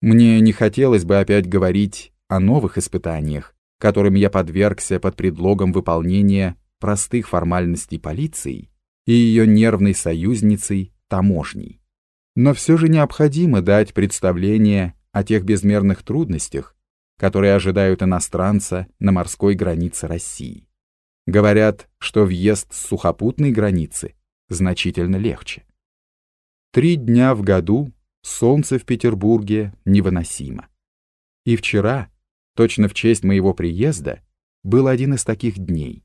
Мне не хотелось бы опять говорить о новых испытаниях, которым я подвергся под предлогом выполнения простых формальностей полиции и ее нервной союзницей таможней. Но все же необходимо дать представление о тех безмерных трудностях, которые ожидают иностранца на морской границе России. Говорят, что въезд с сухопутной границы значительно легче. Три дня в году солнце в Петербурге невыносимо. И вчера, точно в честь моего приезда, был один из таких дней.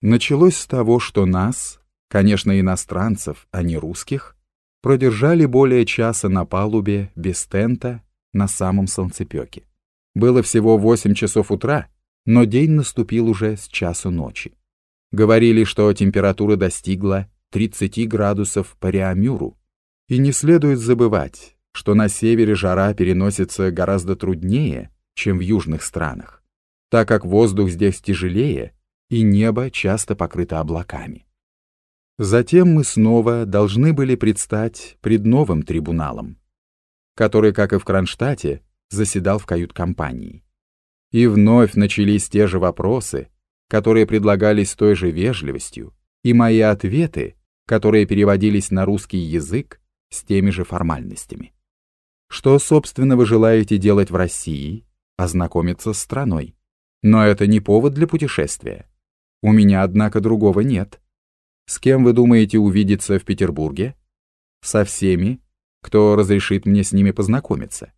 Началось с того, что нас, конечно, иностранцев, а не русских, продержали более часа на палубе без тента на самом солнцепеке. Было всего 8 часов утра, но день наступил уже с часу ночи. Говорили, что температура достигла 30 градусов по Реамюру, и не следует забывать, что на севере жара переносится гораздо труднее, чем в южных странах, так как воздух здесь тяжелее, и небо часто покрыто облаками. Затем мы снова должны были предстать пред новым трибуналом, который, как и в Кронштадте, заседал в кают-компании. И вновь начались те же вопросы, которые предлагались той же вежливостью, и мои ответы, которые переводились на русский язык с теми же формальностями. Что, собственно, вы желаете делать в России? Ознакомиться с страной. Но это не повод для путешествия. У меня, однако, другого нет. С кем вы думаете увидеться в Петербурге? Со всеми, кто разрешит мне с ними познакомиться.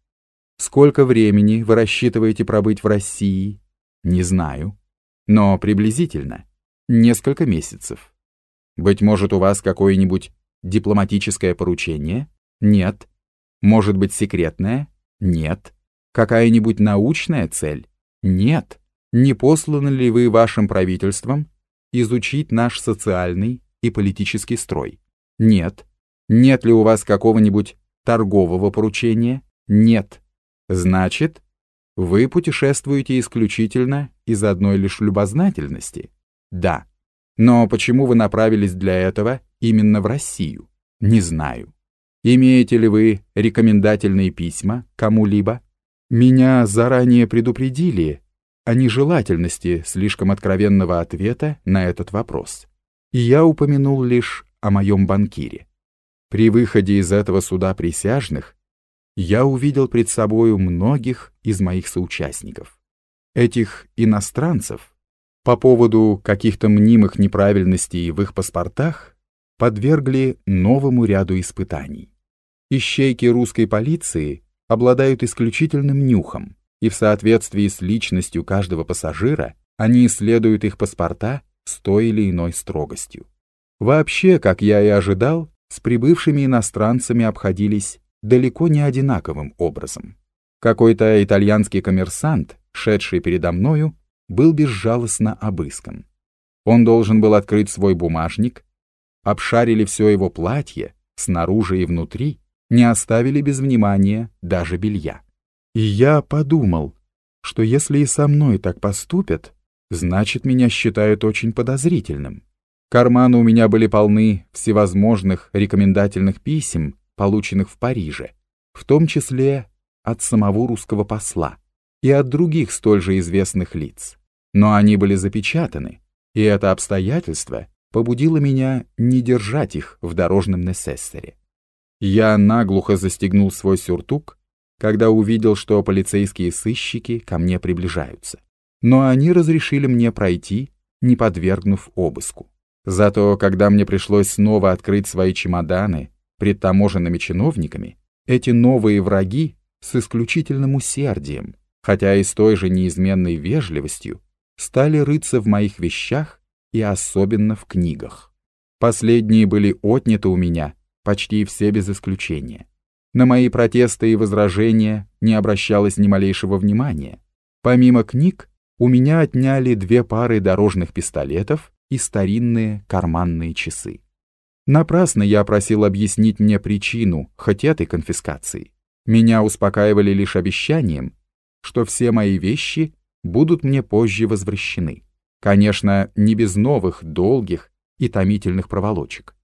Сколько времени вы рассчитываете пробыть в России? Не знаю. Но приблизительно. Несколько месяцев. Быть может, у вас какое-нибудь дипломатическое поручение? Нет. Может быть, секретное? Нет. Какая-нибудь научная цель? Нет. Не посланы ли вы вашим правительством изучить наш социальный и политический строй? Нет. Нет ли у вас какого-нибудь торгового поручения? Нет. Значит, вы путешествуете исключительно из одной лишь любознательности? Да. Но почему вы направились для этого именно в Россию? Не знаю. Имеете ли вы рекомендательные письма кому-либо? Меня заранее предупредили о нежелательности слишком откровенного ответа на этот вопрос. И я упомянул лишь о моем банкире. При выходе из этого суда присяжных я увидел пред собою многих из моих соучастников. Этих иностранцев по поводу каких-то мнимых неправильностей в их паспортах подвергли новому ряду испытаний. Ищейки русской полиции обладают исключительным нюхом, и в соответствии с личностью каждого пассажира они исследуют их паспорта с той или иной строгостью. Вообще, как я и ожидал, с прибывшими иностранцами обходились далеко не одинаковым образом. Какой-то итальянский коммерсант, шедший передо мною, был безжалостно обыскан. Он должен был открыть свой бумажник, обшарили все его платье, снаружи и внутри, не оставили без внимания даже белья. И я подумал, что если и со мной так поступят, значит, меня считают очень подозрительным. Карманы у меня были полны всевозможных рекомендательных писем, полученных в Париже, в том числе от самого русского посла и от других столь же известных лиц. Но они были запечатаны, и это обстоятельство побудило меня не держать их в дорожном несессоре. Я наглухо застегнул свой сюртук когда увидел, что полицейские сыщики ко мне приближаются. Но они разрешили мне пройти, не подвергнув обыску. Зато, когда мне пришлось снова открыть свои чемоданы пред таможенными чиновниками, эти новые враги с исключительным усердием, хотя и с той же неизменной вежливостью, стали рыться в моих вещах и особенно в книгах. Последние были отняты у меня почти все без исключения. На мои протесты и возражения не обращалось ни малейшего внимания. Помимо книг, у меня отняли две пары дорожных пистолетов и старинные карманные часы. Напрасно я просил объяснить мне причину хоть этой конфискации. Меня успокаивали лишь обещанием, что все мои вещи будут мне позже возвращены. Конечно, не без новых, долгих и томительных проволочек.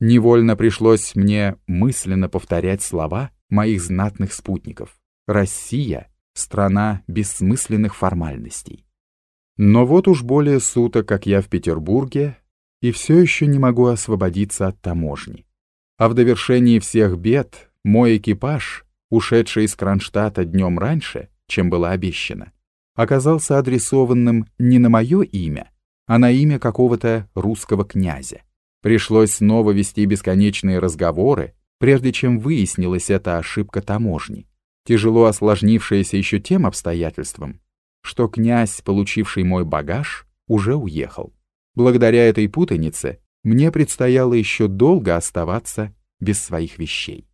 Невольно пришлось мне мысленно повторять слова, моих знатных спутников. Россия — страна бессмысленных формальностей. Но вот уж более суток, как я в Петербурге, и все еще не могу освободиться от таможни. А в довершении всех бед мой экипаж, ушедший из Кронштадта днем раньше, чем было обещано, оказался адресованным не на мое имя, а на имя какого-то русского князя. Пришлось снова вести бесконечные разговоры, прежде чем выяснилась эта ошибка таможни, тяжело осложнившаяся еще тем обстоятельством, что князь, получивший мой багаж, уже уехал. Благодаря этой путанице мне предстояло еще долго оставаться без своих вещей.